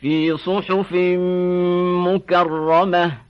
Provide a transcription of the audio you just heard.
في صحف مكرمة.